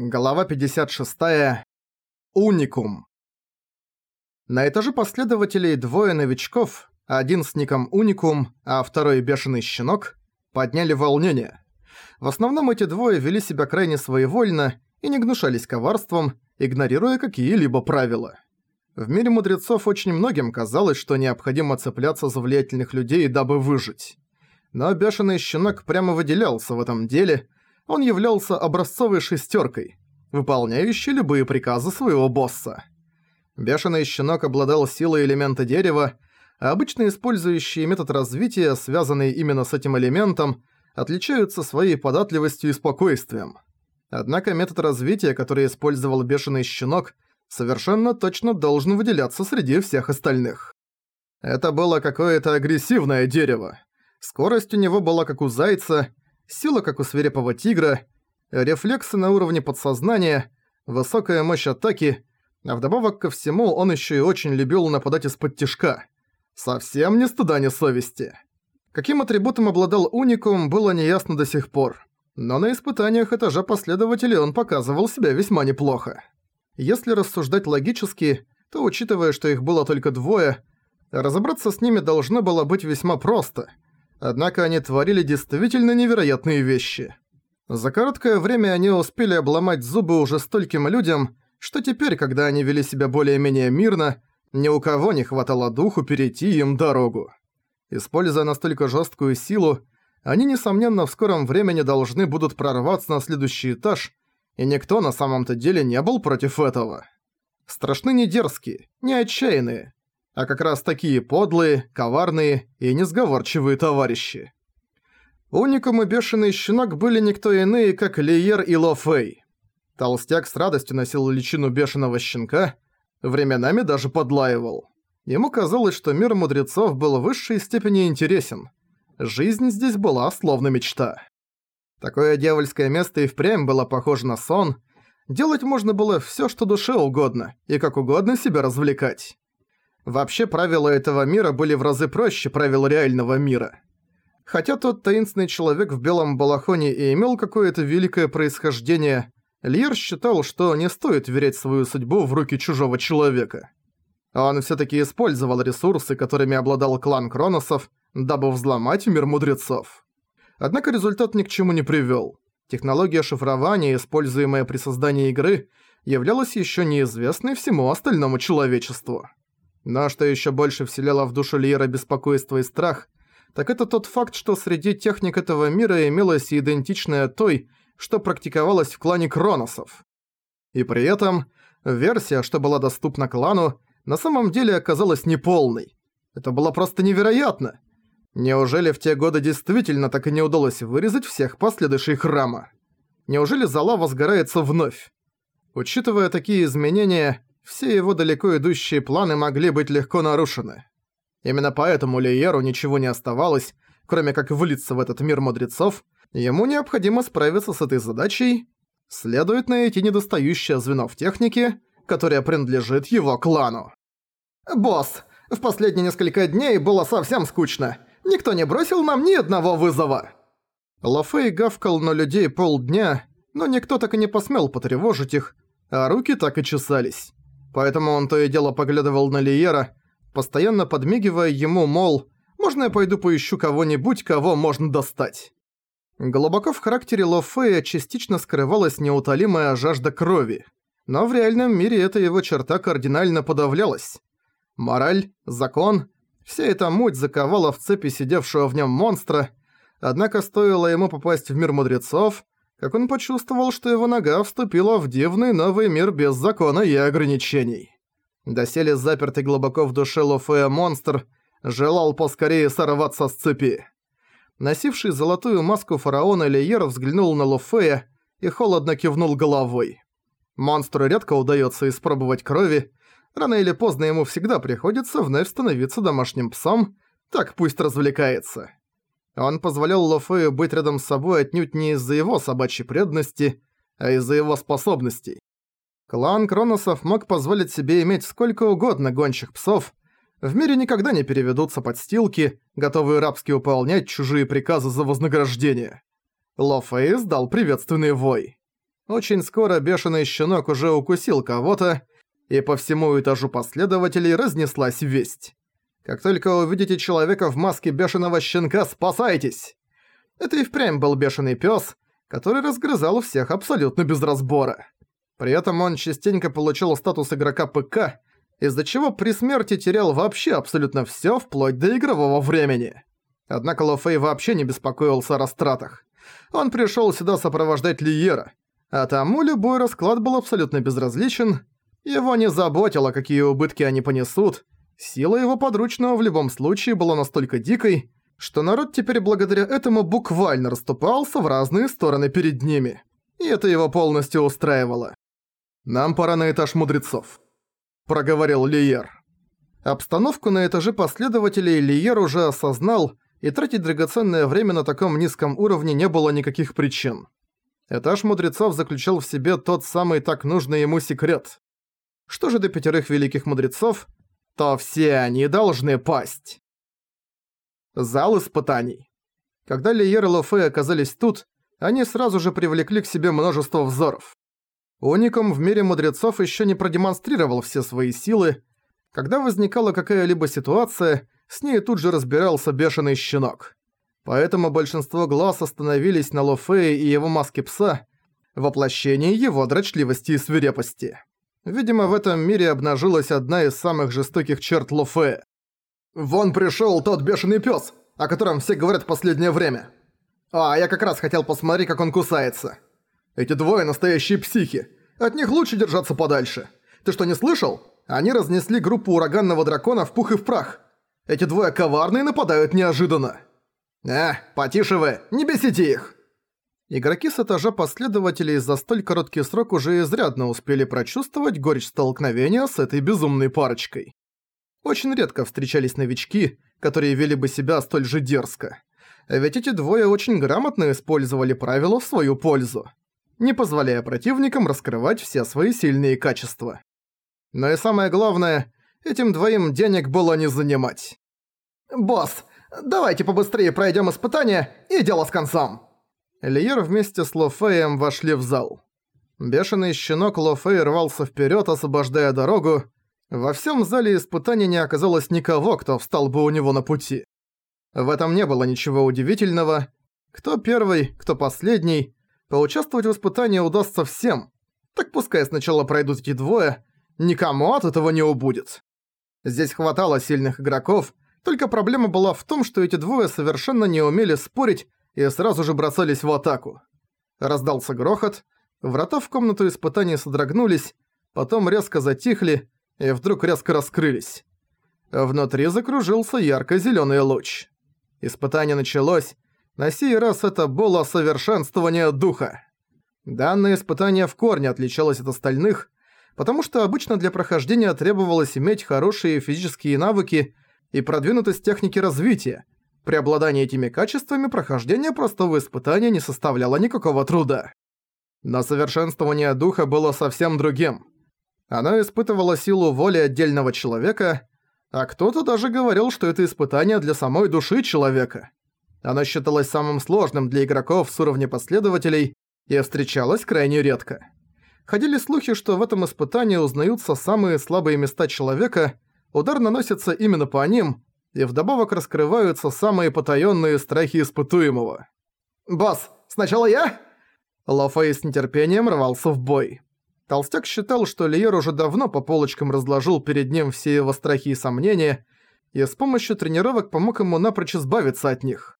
Глава 56. Уникум. На этаже последователей двое новичков, один с ником Уникум, а второй Бешеный Щенок, подняли волнение. В основном эти двое вели себя крайне своевольно и не гнушались коварством, игнорируя какие-либо правила. В мире мудрецов очень многим казалось, что необходимо цепляться за влиятельных людей, дабы выжить. Но Бешеный Щенок прямо выделялся в этом деле – он являлся образцовой шестеркой, выполняющей любые приказы своего босса. Бешеный щенок обладал силой элемента дерева, а обычно использующие метод развития, связанный именно с этим элементом, отличаются своей податливостью и спокойствием. Однако метод развития, который использовал бешеный щенок, совершенно точно должен выделяться среди всех остальных. Это было какое-то агрессивное дерево. Скорость у него была как у зайца, сила как у свирепого тигра, рефлексы на уровне подсознания, высокая мощь атаки, а вдобавок ко всему он еще и очень любил нападать из-под тишка. Совсем не стыда, ни совести. Каким атрибутом обладал Уникум, было неясно до сих пор. Но на испытаниях этажа последователей он показывал себя весьма неплохо. Если рассуждать логически, то учитывая, что их было только двое, разобраться с ними должно было быть весьма просто – Однако они творили действительно невероятные вещи. За короткое время они успели обломать зубы уже стольким людям, что теперь, когда они вели себя более-менее мирно, ни у кого не хватало духу перейти им дорогу. Используя настолько жесткую силу, они, несомненно, в скором времени должны будут прорваться на следующий этаж, и никто на самом-то деле не был против этого. Страшны не дерзкие, не отчаянные, а как раз такие подлые, коварные и несговорчивые товарищи. Уникум и Бешеный Щенок были никто иные, как Лиер и Ло Фэй. Толстяк с радостью носил личину Бешеного Щенка, временами даже подлаивал. Ему казалось, что мир мудрецов был в высшей степени интересен. Жизнь здесь была словно мечта. Такое дьявольское место и впрямь было похоже на сон. Делать можно было всё, что душе угодно, и как угодно себя развлекать. Вообще правила этого мира были в разы проще правил реального мира. Хотя тот таинственный человек в белом балахоне и имел какое-то великое происхождение, Льер считал, что не стоит верять свою судьбу в руки чужого человека. Он всё-таки использовал ресурсы, которыми обладал клан Кроносов, дабы взломать мир мудрецов. Однако результат ни к чему не привёл. Технология шифрования, используемая при создании игры, являлась ещё неизвестной всему остальному человечеству. Но что еще больше вселяло в душу Лиера беспокойство и страх, так это тот факт, что среди техник этого мира имелась идентичная той, что практиковалась в клане Кроносов. И при этом версия, что была доступна клану, на самом деле оказалась неполной. Это было просто невероятно. Неужели в те годы действительно так и не удалось вырезать всех последующей храма? Неужели зала возгорается вновь? Учитывая такие изменения, все его далеко идущие планы могли быть легко нарушены. Именно поэтому Лиеру ничего не оставалось, кроме как влиться в этот мир мудрецов, ему необходимо справиться с этой задачей, следует найти недостающее звено в технике, которое принадлежит его клану. «Босс, в последние несколько дней было совсем скучно. Никто не бросил нам ни одного вызова!» Лафей гавкал на людей полдня, но никто так и не посмел потревожить их, а руки так и чесались. Поэтому он то и дело поглядывал на Лиера, постоянно подмигивая ему, мол, «Можно я пойду поищу кого-нибудь, кого можно достать?» Глубоко в характере Ло Фея частично скрывалась неутолимая жажда крови, но в реальном мире эта его черта кардинально подавлялась. Мораль, закон – вся эта муть заковала в цепи сидевшего в нем монстра, однако стоило ему попасть в мир мудрецов, как он почувствовал, что его нога вступила в дивный новый мир без закона и ограничений. Доселе запертый глубоко в душе Лофея монстр желал поскорее сорваться с цепи. Носивший золотую маску фараона Лиер взглянул на Лофея и холодно кивнул головой. Монстру редко удается испробовать крови, рано или поздно ему всегда приходится вновь становиться домашним псом, так пусть развлекается. Он позволял Лофею быть рядом с собой отнюдь не из-за его собачьей преданности, а из-за его способностей. Клан Кроносов мог позволить себе иметь сколько угодно гончих псов, в мире никогда не переведутся подстилки, готовые рабски выполнять чужие приказы за вознаграждение. Лофей сдал приветственный вой. Очень скоро бешеный щенок уже укусил кого-то, и по всему этажу последователей разнеслась весть. Как только увидите человека в маске бешеного щенка, спасайтесь! Это и впрямь был бешеный пес, который разгрызал всех абсолютно без разбора. При этом он частенько получил статус игрока ПК, из-за чего при смерти терял вообще абсолютно всё вплоть до игрового времени. Однако Ло Фэй вообще не беспокоился о растратах. Он пришёл сюда сопровождать Лиера, а тому любой расклад был абсолютно безразличен, его не заботило, какие убытки они понесут, сила его подручного в любом случае была настолько дикой, что народ теперь благодаря этому буквально расступался в разные стороны перед ними. И это его полностью устраивало. «Нам пора на этаж мудрецов», — проговорил Лиер. Обстановку на этаже последователей Лиер уже осознал, и тратить драгоценное время на таком низком уровне не было никаких причин. Этаж мудрецов заключал в себе тот самый так нужный ему секрет. Что же до пятерых великих мудрецов, то все они должны пасть. Зал испытаний. Когда Лиер и Лофей оказались тут, они сразу же привлекли к себе множество взоров. Уникум в мире мудрецов еще не продемонстрировал все свои силы. Когда возникала какая-либо ситуация, с ней тут же разбирался бешеный щенок. Поэтому большинство глаз остановились на Лофее и его маске пса, воплощении его дрочливости и свирепости. Видимо, в этом мире обнажилась одна из самых жестоких черт Лофея. «Вон пришёл тот бешеный пёс, о котором все говорят в последнее время. А, я как раз хотел посмотреть, как он кусается. Эти двое настоящие психи. От них лучше держаться подальше. Ты что, не слышал? Они разнесли группу ураганного дракона в пух и в прах. Эти двое коварные нападают неожиданно. Э, потише вы, не бесите их!» Игроки с этажа последователей за столь короткий срок уже изрядно успели прочувствовать горечь столкновения с этой безумной парочкой. Очень редко встречались новички, которые вели бы себя столь же дерзко. Ведь эти двое очень грамотно использовали правила в свою пользу, не позволяя противникам раскрывать все свои сильные качества. Но и самое главное, этим двоим денег было не занимать. «Босс, давайте побыстрее пройдем испытание и дело с концом!» Лиер вместе с Лофеем вошли в зал. Бешеный щенок Лофей рвался вперед, освобождая дорогу, во всем зале испытаний не оказалось никого, кто встал бы у него на пути. В этом не было ничего удивительного. Кто первый, кто последний, поучаствовать в испытании удастся всем. Так пускай сначала пройдут эти двое, никому от этого не убудет. Здесь хватало сильных игроков, только проблема была в том, что эти двое совершенно не умели спорить и сразу же бросались в атаку. Раздался грохот, врата в комнату испытаний содрогнулись, потом резко затихли, и вдруг резко раскрылись. Внутри закружился ярко-зелёный луч. Испытание началось. На сей раз это было совершенствование духа. Данное испытание в корне отличалось от остальных, потому что обычно для прохождения требовалось иметь хорошие физические навыки и продвинутость техники развития. При обладании этими качествами прохождение простого испытания не составляло никакого труда. Но совершенствование духа было совсем другим. Оно испытывало силу воли отдельного человека, а кто-то даже говорил, что это испытание для самой души человека. Оно считалось самым сложным для игроков с уровня последователей и встречалось крайне редко. Ходили слухи, что в этом испытании узнаются самые слабые места человека, удар наносится именно по ним, и вдобавок раскрываются самые потаённые страхи испытуемого. «Босс, сначала я?» Лофей с нетерпением рвался в бой. Толстяк считал, что Лиер уже давно по полочкам разложил перед ним все его страхи и сомнения, и с помощью тренировок помог ему напрочь избавиться от них.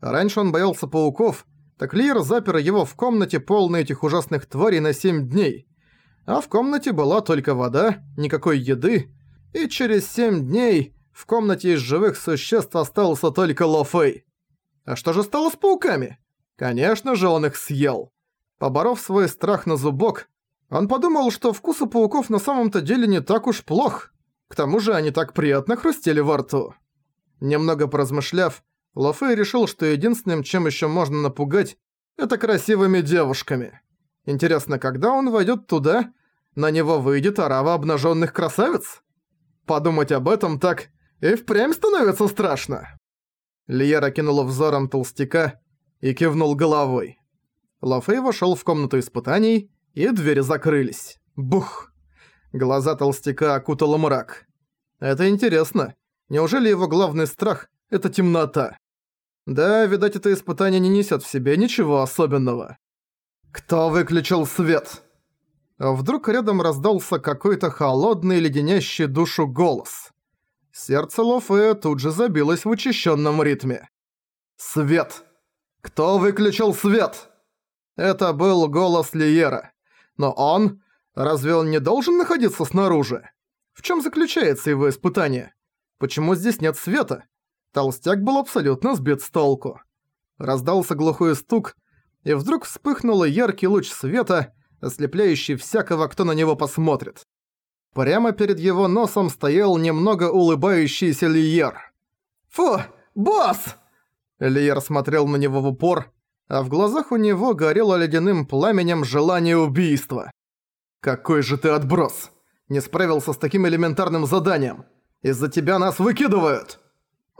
Раньше он боялся пауков, так Лиер запер его в комнате, полной этих ужасных тварей, на 7 дней. А в комнате была только вода, никакой еды, и через 7 дней в комнате из живых существ остался только Лофей. А что же стало с пауками? Конечно же, он их съел. Поборов свой страх на зубок, он подумал, что вкус у пауков на самом-то деле не так уж плох. К тому же они так приятно хрустели во рту. Немного поразмышляв, Лофей решил, что единственным, чем еще можно напугать, это красивыми девушками. Интересно, когда он войдет туда, на него выйдет орава обнаженных красавиц? Подумать об этом так и впрямь становится страшно. Лиера кинула взором толстяка и кивнул головой. Лафей вошёл в комнату испытаний, и двери закрылись. Бух! Глаза толстяка окутало мрак. Это интересно. Неужели его главный страх — это темнота? Да, видать, это испытание не несёт в себе ничего особенного. «Кто выключил свет?» Вдруг рядом раздался какой-то холодный, леденящий душу голос. Сердце Лофея тут же забилось в учащенном ритме. «Свет! Кто выключил свет?» Это был голос Лиера. Но он... Разве он не должен находиться снаружи? В чем заключается его испытание? Почему здесь нет света? Толстяк был абсолютно сбит с толку. Раздался глухой стук, и вдруг вспыхнул яркий луч света, ослепляющий всякого, кто на него посмотрит. Прямо перед его носом стоял немного улыбающийся Лиер. «Фу, босс!» Лиер смотрел на него в упор, а в глазах у него горело ледяным пламенем желание убийства. «Какой же ты отброс! Не справился с таким элементарным заданием! Из-за тебя нас выкидывают!»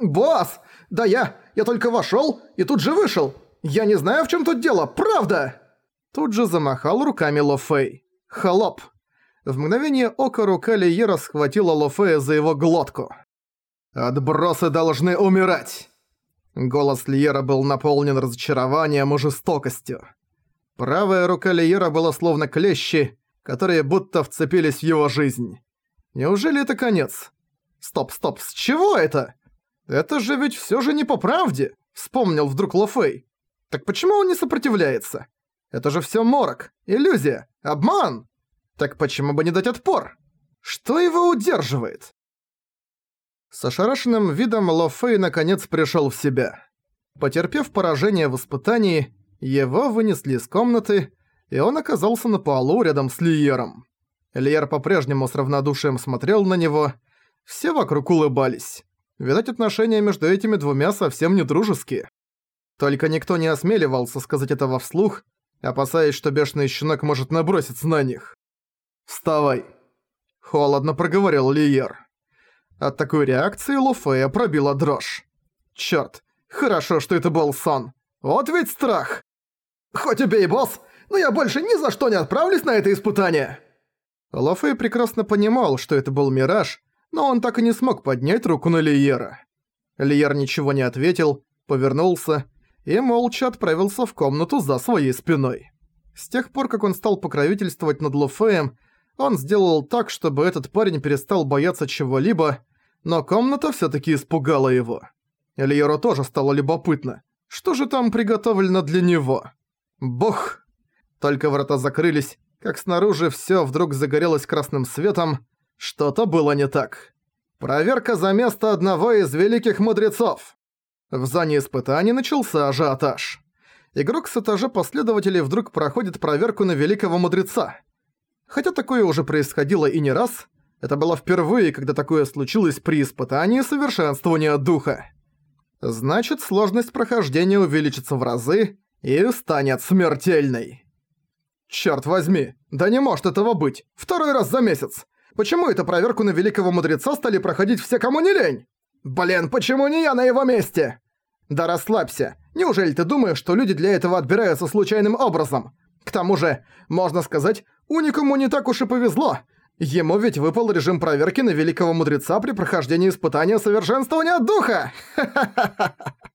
«Босс! Да я... я только вошёл и тут же вышел! Я не знаю, в чём тут дело, правда!» Тут же замахал руками Ло Фэй. «Холоп!» В мгновение ока рука Лиера схватила Лофея за его глотку. «Отбросы должны умирать!» Голос Лиера был наполнен разочарованием и жестокостью. Правая рука Лиера была словно клещи, которые будто вцепились в его жизнь. Неужели это конец? Стоп, стоп, с чего это? Это же ведь всё же не по правде, вспомнил вдруг Лофей. Так почему он не сопротивляется? Это же всё морок, иллюзия, обман! Так почему бы не дать отпор? Что его удерживает? С ошарашенным видом Ло Фэй наконец пришёл в себя. Потерпев поражение в испытании, его вынесли из комнаты, и он оказался на полу рядом с Лиером. Лиер по-прежнему с равнодушием смотрел на него, все вокруг улыбались. Видать, отношения между этими двумя совсем не дружеские. Только никто не осмеливался сказать этого вслух, опасаясь, что бешеный щенок может наброситься на них. «Вставай!» – холодно проговорил Лиер. От такой реакции Луфея пробила дрожь. «Чёрт, хорошо, что это был сон. Вот ведь страх!» «Хоть убей, босс, но я больше ни за что не отправлюсь на это испытание!» Лофей прекрасно понимал, что это был мираж, но он так и не смог поднять руку на Лиера. Лиер ничего не ответил, повернулся и молча отправился в комнату за своей спиной. С тех пор, как он стал покровительствовать над Лофеем, он сделал так, чтобы этот парень перестал бояться чего-либо, но комната всё-таки испугала его. Эльеру тоже стало любопытно. Что же там приготовлено для него? Бог! Только врата закрылись, как снаружи всё вдруг загорелось красным светом. Что-то было не так. Проверка за место одного из великих мудрецов. В зоне испытаний начался ажиотаж. Игрок с этажа последователей вдруг проходит проверку на великого мудреца – Хотя такое уже происходило и не раз, это было впервые, когда такое случилось при испытании совершенствования духа. Значит, сложность прохождения увеличится в разы и станет смертельной. Чёрт возьми, да не может этого быть. Второй раз за месяц. Почему эту проверку на великого мудреца стали проходить все, кому не лень? Блин, почему не я на его месте? Да расслабься. Неужели ты думаешь, что люди для этого отбираются случайным образом? К тому же, можно сказать, уникуму не так уж и повезло. Ему ведь выпал режим проверки на великого мудреца при прохождении испытания совершенствования духа. Ха-ха-ха.